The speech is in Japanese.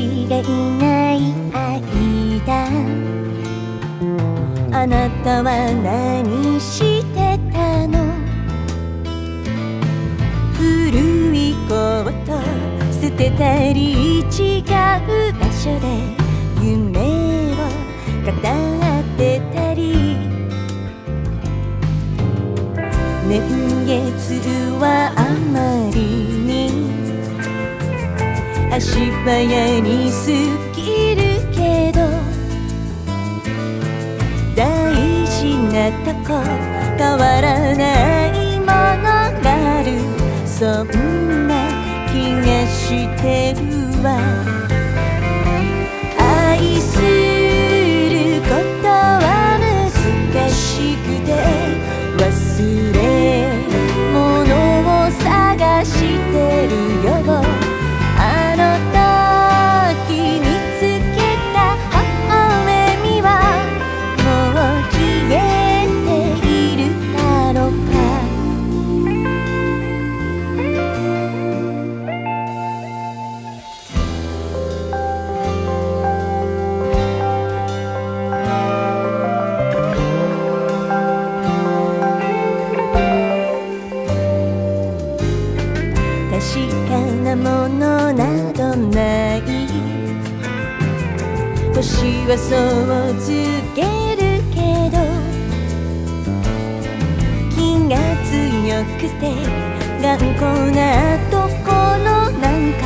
私がいない間。あなたは何してたの？古いコート捨てたり違う場所で夢を語足早に過ぎるけど大事なとこ変わらないものがある。そんな気がしてるわ。私はそう告げるけど気が強くて頑固なところなんか